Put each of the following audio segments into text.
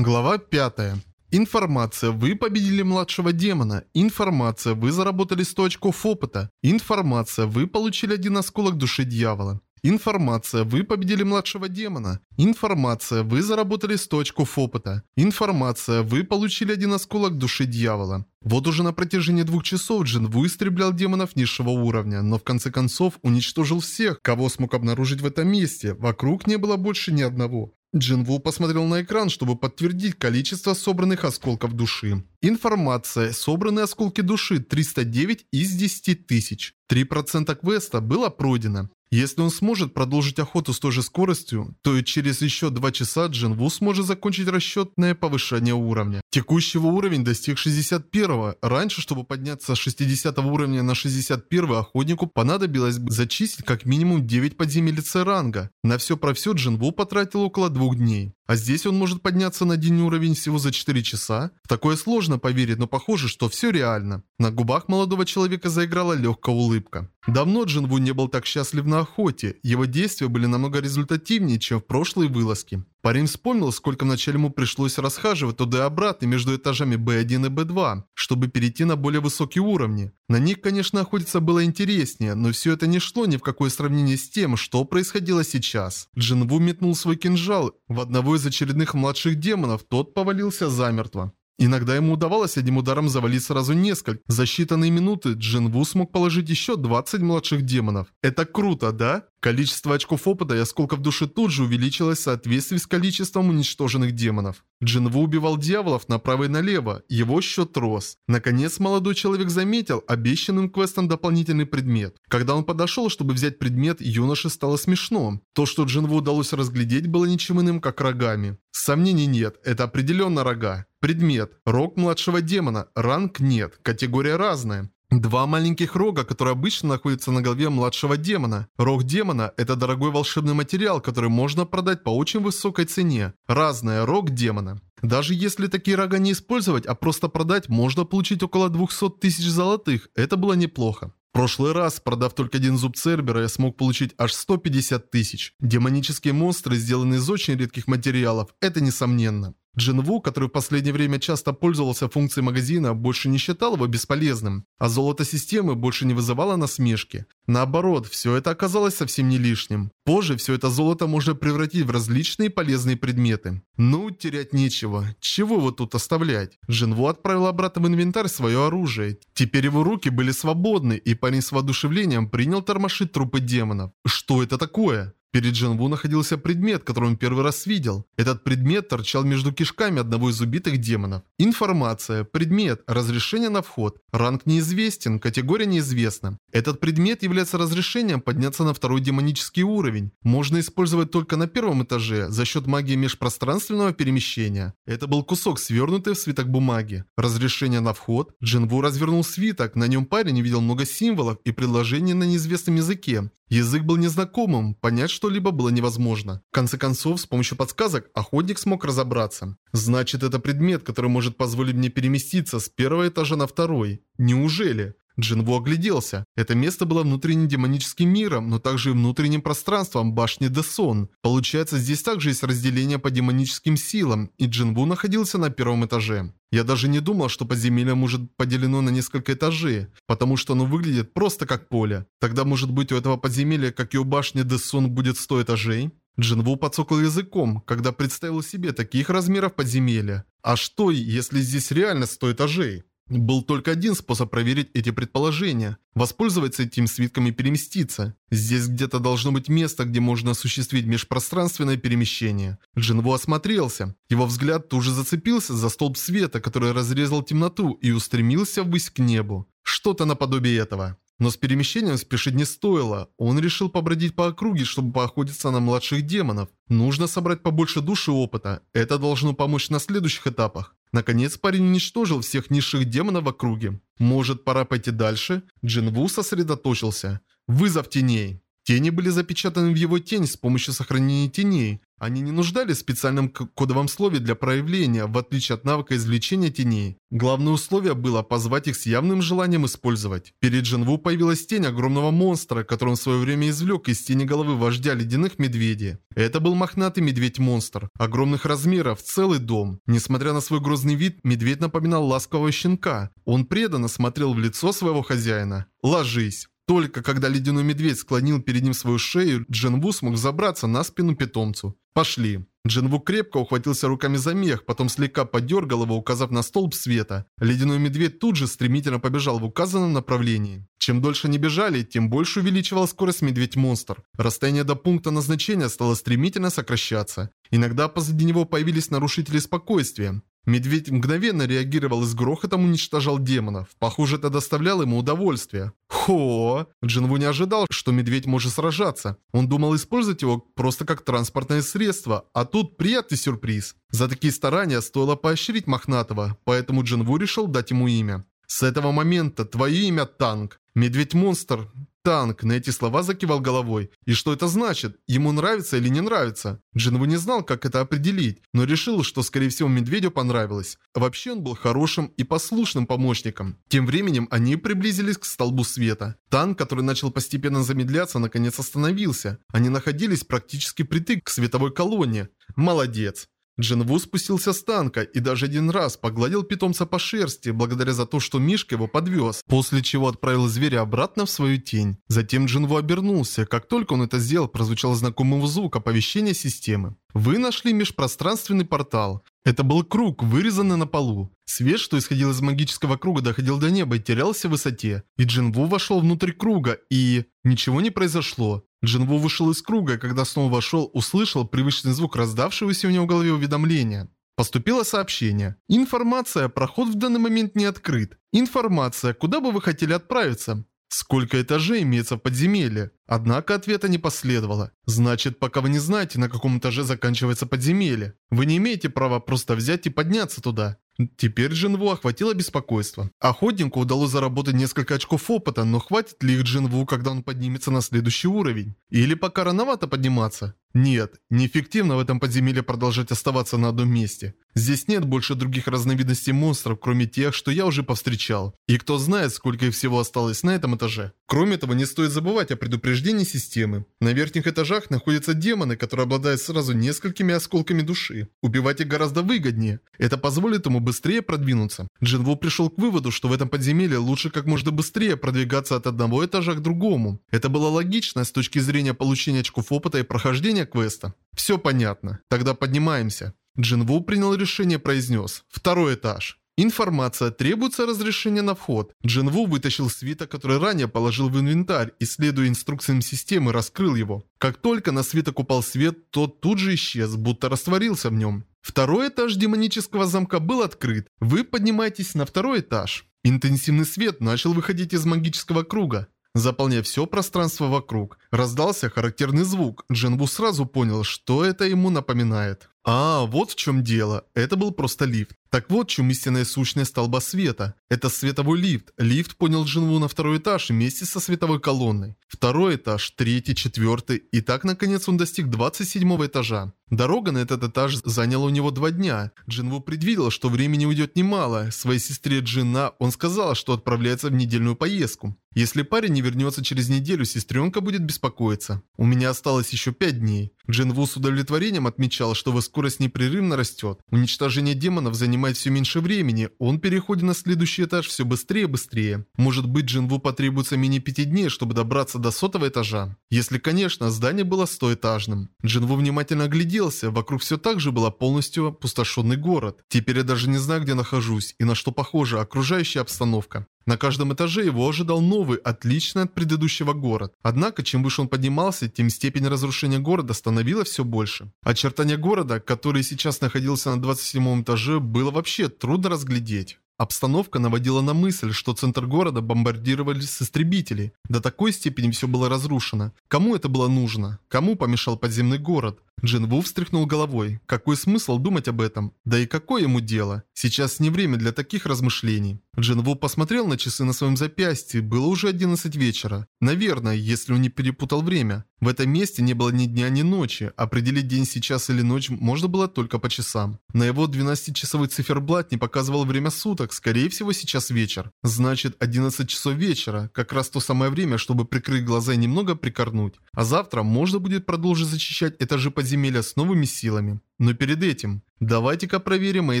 Глава 5. Информация. Вы победили младшего демона. Информация. Вы заработали 100 очков опыта. Информация. Вы получили один осколок души дьявола. Информация. Вы победили младшего демона. Информация. Вы заработали 100 очков опыта. Информация. Вы получили один осколок души дьявола. Вот уже на протяжении двух часов Джин Ву истреблял демонов низшего уровня, но в конце концов уничтожил всех, кого смог обнаружить в этом месте. Вокруг не было больше ни одного. Джинву посмотрел на экран, чтобы подтвердить количество собранных осколков души. Информация. Собранные осколки души 309 из 10 тысяч. 3% квеста было пройдено. Если он сможет продолжить охоту с той же скоростью, то и через еще 2 часа Джинву сможет закончить расчетное повышение уровня. Текущего уровень достиг 61 Раньше, чтобы подняться с 60 уровня на 61 охотнику понадобилось бы зачистить как минимум 9 подземелий ранга. На все про все Джинву потратил около двух дней. А здесь он может подняться на один уровень всего за 4 часа? В такое сложно поверить, но похоже, что все реально. На губах молодого человека заиграла легкая улыбка. Давно Джинву не был так счастлив на охоте. Его действия были намного результативнее, чем в прошлые вылазки. Парень вспомнил, сколько вначале ему пришлось расхаживать туда и обратно между этажами B1 и B2, чтобы перейти на более высокие уровни. На них, конечно, охотиться было интереснее, но все это не шло ни в какое сравнение с тем, что происходило сейчас. Джинву метнул свой кинжал в одного из очередных младших демонов, тот повалился замертво. Иногда ему удавалось одним ударом завалить сразу несколько. За считанные минуты Джин Ву смог положить еще 20 младших демонов. Это круто, да? Количество очков опыта и осколков души тут же увеличилось в соответствии с количеством уничтоженных демонов. Джинву убивал дьяволов направо и налево, его счет рос. Наконец молодой человек заметил обещанным квестом дополнительный предмет. Когда он подошел, чтобы взять предмет, юноше стало смешно. То, что Джинву удалось разглядеть, было ничем иным, как рогами. Сомнений нет, это определенно рога. Предмет. Рог младшего демона. Ранг нет. Категория разная. Два маленьких рога, которые обычно находятся на голове младшего демона. Рог демона – это дорогой волшебный материал, который можно продать по очень высокой цене. Разная рог демона. Даже если такие рога не использовать, а просто продать, можно получить около 200 тысяч золотых. Это было неплохо. В прошлый раз, продав только один зуб Цербера, я смог получить аж 150 тысяч. Демонические монстры, сделанные из очень редких материалов, это несомненно. Джин Ву, который в последнее время часто пользовался функцией магазина, больше не считал его бесполезным, а золото системы больше не вызывало насмешки. Наоборот, все это оказалось совсем не лишним. Позже все это золото можно превратить в различные полезные предметы. Ну, терять нечего. Чего вот тут оставлять? Джин Ву отправил обратно в инвентарь свое оружие. Теперь его руки были свободны, и парень с воодушевлением принял тормошить трупы демонов. Что это такое? Перед Джинву находился предмет, который он первый раз видел. Этот предмет торчал между кишками одного из убитых демонов. Информация. Предмет. Разрешение на вход. Ранг неизвестен. Категория неизвестна. Этот предмет является разрешением подняться на второй демонический уровень. Можно использовать только на первом этаже за счет магии межпространственного перемещения. Это был кусок, свернутый в свиток бумаги. Разрешение на вход. Джинву развернул свиток. На нем парень видел много символов и предложений на неизвестном языке. Язык был незнакомым, понять что-либо было невозможно. В конце концов, с помощью подсказок, охотник смог разобраться. Значит, это предмет, который может позволить мне переместиться с первого этажа на второй. Неужели? Джинву огляделся. Это место было внутренним демоническим миром, но также и внутренним пространством башни Десон. Получается, здесь также есть разделение по демоническим силам, и Джинву находился на первом этаже. Я даже не думал, что подземелье может поделено на несколько этажей, потому что оно выглядит просто как поле. Тогда может быть у этого подземелья, как и у башни Десон, будет 100 этажей? Джинву подсокал языком, когда представил себе таких размеров подземелья. А что, если здесь реально 100 этажей? Был только один способ проверить эти предположения. Воспользоваться этим свитком и переместиться. Здесь где-то должно быть место, где можно осуществить межпространственное перемещение. Джинву осмотрелся. Его взгляд тут же зацепился за столб света, который разрезал темноту и устремился ввысь к небу. Что-то наподобие этого. Но с перемещением спешить не стоило. Он решил побродить по округе, чтобы поохотиться на младших демонов. Нужно собрать побольше души опыта. Это должно помочь на следующих этапах. Наконец парень уничтожил всех низших демонов в округе. Может пора пойти дальше? Джин Ву сосредоточился. Вызов теней. Тени были запечатаны в его тень с помощью сохранения теней. Они не нуждались в специальном кодовом слове для проявления, в отличие от навыка извлечения теней. Главное условие было позвать их с явным желанием использовать. Перед Джинву появилась тень огромного монстра, который он в свое время извлек из тени головы вождя ледяных медведей. Это был мохнатый медведь-монстр, огромных размеров, целый дом. Несмотря на свой грозный вид, медведь напоминал ласкового щенка. Он преданно смотрел в лицо своего хозяина. «Ложись». Только когда ледяной медведь склонил перед ним свою шею, Джинву смог забраться на спину питомцу. «Пошли». Джинву крепко ухватился руками за мех, потом слегка подергал его, указав на столб света. Ледяной медведь тут же стремительно побежал в указанном направлении. Чем дольше они бежали, тем больше увеличивал скорость медведь-монстр. Расстояние до пункта назначения стало стремительно сокращаться. Иногда позади него появились нарушители спокойствия. Медведь мгновенно реагировал и с грохотом уничтожал демонов. Похоже, это доставляло ему удовольствие. Хо! Джинву не ожидал, что медведь может сражаться. Он думал использовать его просто как транспортное средство, а тут приятный сюрприз. За такие старания стоило поощрить Мохнатого, поэтому Джинву решил дать ему имя. С этого момента твое имя Танк. Медведь-монстр Танк на эти слова закивал головой. И что это значит? Ему нравится или не нравится? Джинву не знал, как это определить, но решил, что скорее всего медведю понравилось. Вообще он был хорошим и послушным помощником. Тем временем они приблизились к столбу света. Танк, который начал постепенно замедляться, наконец остановился. Они находились практически притык к световой колонне. Молодец. Джинву спустился с танка и даже один раз погладил питомца по шерсти, благодаря за то, что Мишка его подвез, после чего отправил зверя обратно в свою тень. Затем Джинву обернулся. Как только он это сделал, прозвучал знакомый звук оповещения системы. Вы нашли межпространственный портал. Это был круг, вырезанный на полу. Свет, что исходил из магического круга, доходил до неба и терялся в высоте. И Джинву вошел внутрь круга, и... Ничего не произошло. Джинву вышел из круга, и когда снова вошел, услышал привычный звук раздавшегося у него в голове уведомления. Поступило сообщение. Информация, проход в данный момент не открыт. Информация, куда бы вы хотели отправиться? Сколько этажей имеется в подземелье? Однако ответа не последовало. Значит, пока вы не знаете, на каком этаже заканчивается подземелье, вы не имеете права просто взять и подняться туда. Теперь Джинву охватило беспокойство. Охотнику удалось заработать несколько очков опыта, но хватит ли их Джинву, когда он поднимется на следующий уровень? Или пока рановато подниматься? Нет, неэффективно в этом подземелье продолжать оставаться на одном месте. Здесь нет больше других разновидностей монстров, кроме тех, что я уже повстречал. И кто знает, сколько их всего осталось на этом этаже. Кроме того, не стоит забывать о предупреждении системы. На верхних этажах находятся демоны, которые обладают сразу несколькими осколками души. Убивать их гораздо выгоднее. Это позволит ему быстрее продвинуться. Джинву пришел к выводу, что в этом подземелье лучше как можно быстрее продвигаться от одного этажа к другому. Это было логично с точки зрения получения очков опыта и прохождения квеста. Все понятно. Тогда поднимаемся. Джинву принял решение произнес «Второй этаж». Информация. Требуется разрешение на вход. Джинву вытащил свиток, который ранее положил в инвентарь и, следуя инструкциям системы, раскрыл его. Как только на свиток упал свет, тот тут же исчез, будто растворился в нем. Второй этаж демонического замка был открыт. Вы поднимаетесь на второй этаж. Интенсивный свет начал выходить из магического круга заполняя все пространство вокруг. Раздался характерный звук. Джинву сразу понял, что это ему напоминает. А, вот в чем дело. Это был просто лифт. Так вот, чем истинная сущность столба света. Это световой лифт. Лифт понял Джинву на второй этаж вместе со световой колонной. Второй этаж, третий, четвертый. И так, наконец, он достиг 27 этажа. Дорога на этот этаж заняла у него два дня. Джинву предвидел, что времени уйдет немало. Своей сестре Джина он сказал, что отправляется в недельную поездку. Если парень не вернется через неделю, сестренка будет беспокоиться. У меня осталось еще пять дней. Джинву с удовлетворением отмечал, что его скорость непрерывно растет. Уничтожение демонов занимает все меньше времени, он переходит на следующий этаж все быстрее и быстрее. Может быть, Джинву потребуется менее пяти дней, чтобы добраться до сотого этажа. Если, конечно, здание было стоэтажным. Джинву внимательно огляделся, вокруг все так же было полностью опустошенный город. Теперь я даже не знаю, где нахожусь и на что похожа окружающая обстановка. На каждом этаже его ожидал новый, отличный от предыдущего город. Однако, чем выше он поднимался, тем степень разрушения города становилась все больше. Очертания города, который сейчас находился на 27 этаже, было вообще трудно разглядеть. Обстановка наводила на мысль, что центр города бомбардировали с истребителей. До такой степени все было разрушено. Кому это было нужно? Кому помешал подземный город? Джин Ву встряхнул головой. Какой смысл думать об этом? Да и какое ему дело? Сейчас не время для таких размышлений. Джин Ву посмотрел на часы на своем запястье, было уже 11 вечера. Наверное, если он не перепутал время. В этом месте не было ни дня, ни ночи. Определить день сейчас или ночь можно было только по часам. На его 12-часовой циферблат не показывал время суток, скорее всего сейчас вечер. Значит 11 часов вечера, как раз то самое время, чтобы прикрыть глаза и немного прикорнуть. А завтра можно будет продолжить зачищать этажи подземелья с новыми силами. Но перед этим, давайте-ка проверим мои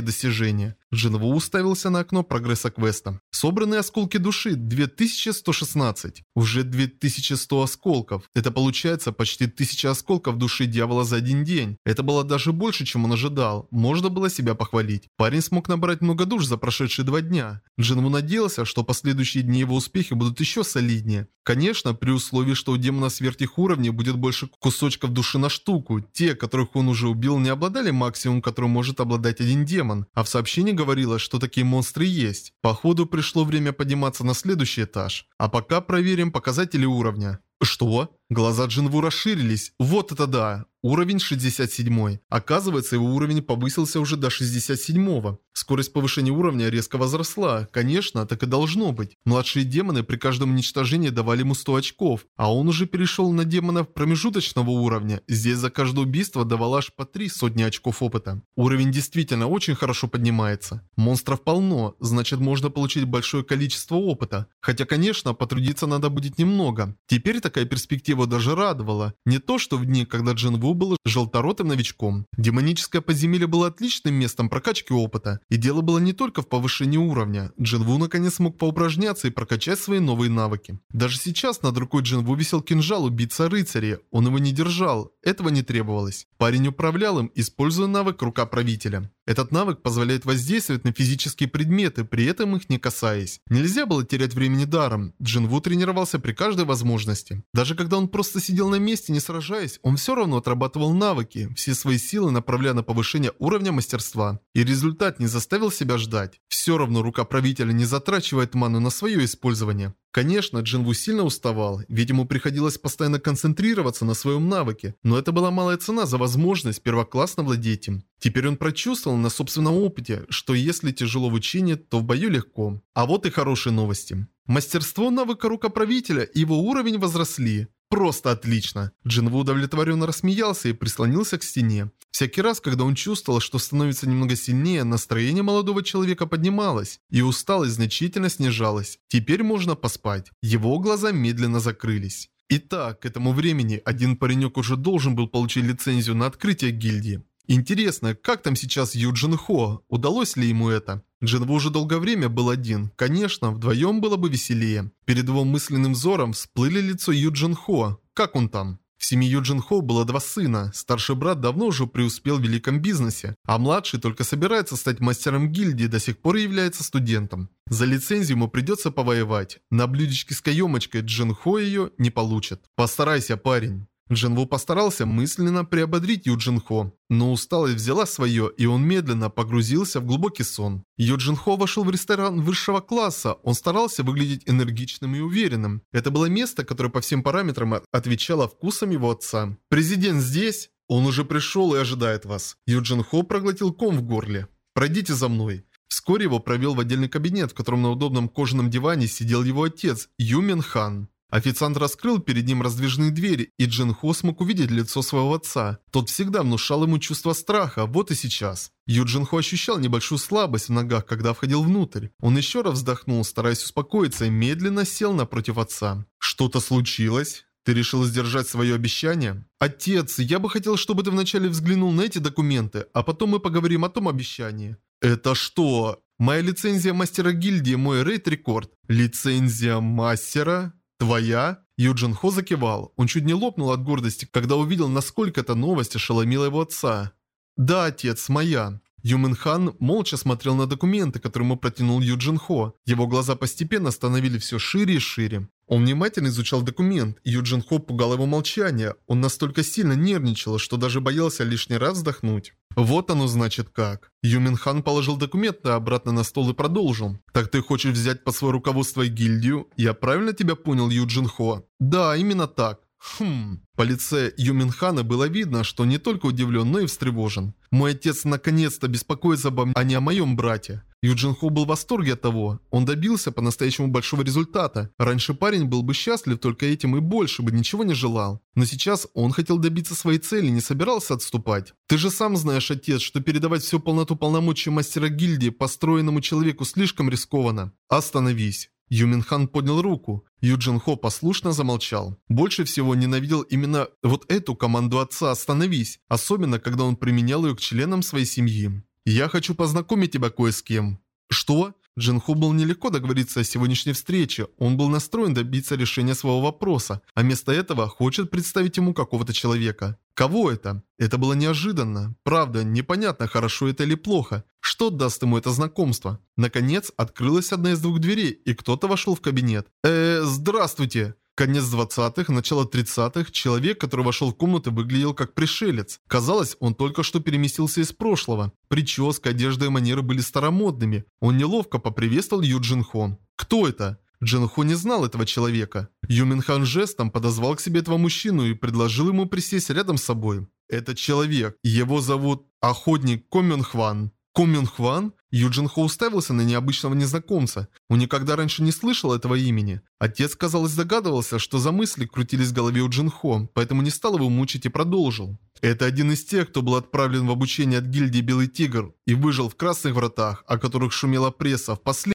достижения. Джинву уставился на окно прогресса квеста. Собранные осколки души 2116. Уже 2100 осколков. Это получается почти 1000 осколков души дьявола за один день. Это было даже больше, чем он ожидал. Можно было себя похвалить. Парень смог набрать много душ за прошедшие два дня. Джинву надеялся, что последующие дни его успехи будут еще солиднее. Конечно, при условии, что у демона сверх уровней будет больше кусочков души на штуку. Те, которых он уже убил, не обладали максимум, которым может обладать один демон. А в сообщении говорилось, что такие монстры есть. Походу пришло время подниматься на следующий этаж. А пока проверим показатели уровня. Что? Глаза Джинву расширились. Вот это да! Уровень 67. Оказывается, его уровень повысился уже до 67. Скорость повышения уровня резко возросла. Конечно, так и должно быть. Младшие демоны при каждом уничтожении давали ему 100 очков, а он уже перешел на демонов промежуточного уровня. Здесь за каждое убийство давал аж по 3 сотни очков опыта. Уровень действительно очень хорошо поднимается. Монстров полно, значит можно получить большое количество опыта. Хотя, конечно, потрудиться надо будет немного. Теперь такая перспектива даже радовала. Не то, что в дни, когда Джин Ву был желторотым новичком. Демоническое подземелье было отличным местом прокачки опыта. И дело было не только в повышении уровня. Джин Ву наконец смог поупражняться и прокачать свои новые навыки. Даже сейчас над рукой Джин Ву висел кинжал убийца рыцаря. Он его не держал. Этого не требовалось. Парень управлял им, используя навык рука правителя. Этот навык позволяет воздействовать на физические предметы, при этом их не касаясь. Нельзя было терять времени даром. Джин Ву тренировался при каждой возможности. Даже когда он просто сидел на месте, не сражаясь, он все равно отрабатывал навыки, все свои силы направляя на повышение уровня мастерства. И результат не заставил себя ждать. Все равно рука правителя не затрачивает ману на свое использование. Конечно, Джинву сильно уставал, ведь ему приходилось постоянно концентрироваться на своем навыке, но это была малая цена за возможность первоклассно владеть им. Теперь он прочувствовал на собственном опыте, что если тяжело в учении, то в бою легко. А вот и хорошие новости. Мастерство навыка рукоправителя и его уровень возросли. Просто отлично. Джинву удовлетворенно рассмеялся и прислонился к стене. Всякий раз, когда он чувствовал, что становится немного сильнее, настроение молодого человека поднималось, и усталость значительно снижалась. Теперь можно поспать. Его глаза медленно закрылись. Итак, к этому времени один паренек уже должен был получить лицензию на открытие гильдии. Интересно, как там сейчас Юджин Хо? Удалось ли ему это? Джинву уже долгое время был один. Конечно, вдвоем было бы веселее. Перед его мысленным взором всплыли лицо Юджин Хо. Как он там? В семье Юджин Хо было два сына. Старший брат давно уже преуспел в великом бизнесе, а младший только собирается стать мастером гильдии до сих пор является студентом. За лицензию ему придется повоевать. На блюдечке с каемочкой Джин Хо ее не получит. Постарайся, парень. Джинву постарался мысленно приободрить Юджин Хо, но усталость взяла свое, и он медленно погрузился в глубокий сон. Юджин Хо вошел в ресторан высшего класса, он старался выглядеть энергичным и уверенным. Это было место, которое по всем параметрам отвечало вкусам его отца. «Президент здесь?» «Он уже пришел и ожидает вас». Юджин Хо проглотил ком в горле. «Пройдите за мной». Вскоре его провел в отдельный кабинет, в котором на удобном кожаном диване сидел его отец, Юмин Хан. Официант раскрыл перед ним раздвижные двери, и Джин Хо смог увидеть лицо своего отца. Тот всегда внушал ему чувство страха, вот и сейчас. Юджин Хо ощущал небольшую слабость в ногах, когда входил внутрь. Он еще раз вздохнул, стараясь успокоиться, и медленно сел напротив отца. «Что-то случилось?» Ты решил сдержать свое обещание? Отец, я бы хотел, чтобы ты вначале взглянул на эти документы, а потом мы поговорим о том обещании. Это что? Моя лицензия мастера гильдии, мой рейд-рекорд. Лицензия мастера? «Твоя?» Юджин Хо закивал. Он чуть не лопнул от гордости, когда увидел, насколько эта новость ошеломила его отца. «Да, отец, моя». Юмин Хан молча смотрел на документы, которые ему протянул Юджин Хо. Его глаза постепенно становились все шире и шире. Он внимательно изучал документ, и Юджин Хо пугал его молчание. Он настолько сильно нервничал, что даже боялся лишний раз вздохнуть. Вот оно значит как. Юмин Хан положил документы обратно на стол и продолжил. Так ты хочешь взять под свое руководство гильдию? Я правильно тебя понял, Юджин Хо? Да, именно так. Хм. По лице Юминхана было видно, что не только удивлен, но и встревожен. Мой отец наконец-то беспокоится обо мне, а не о моем брате. Юджин Хо был в восторге от того. Он добился по-настоящему большого результата. Раньше парень был бы счастлив только этим и больше бы ничего не желал. Но сейчас он хотел добиться своей цели, не собирался отступать. Ты же сам знаешь, отец, что передавать всю полноту полномочий мастера гильдии построенному человеку слишком рискованно. Остановись. Юминхан поднял руку. Юджин Хо послушно замолчал. Больше всего ненавидел именно вот эту команду отца «Остановись», особенно когда он применял ее к членам своей семьи. «Я хочу познакомить тебя кое с кем». «Что?» Джинху был нелегко договориться о сегодняшней встрече, он был настроен добиться решения своего вопроса, а вместо этого хочет представить ему какого-то человека. Кого это? Это было неожиданно. Правда, непонятно, хорошо это или плохо. Что даст ему это знакомство? Наконец, открылась одна из двух дверей, и кто-то вошел в кабинет. «Э, здравствуйте!» Конец 20-х, начало 30-х, человек, который вошел в комнату, выглядел как пришелец. Казалось, он только что переместился из прошлого. Прическа, одежда и манеры были старомодными. Он неловко поприветствовал Ю Джин Хо. Кто это? Джин Хо не знал этого человека. Юмин Хан жестом подозвал к себе этого мужчину и предложил ему присесть рядом с собой. Этот человек, его зовут Охотник Комён Хван. Ком Мюн Хван? Юджин Хо уставился на необычного незнакомца. Он никогда раньше не слышал этого имени. Отец, казалось, догадывался, что за мысли крутились в голове у Джин Хо, поэтому не стал его мучить и продолжил. Это один из тех, кто был отправлен в обучение от гильдии Белый Тигр и выжил в Красных Вратах, о которых шумела пресса в последний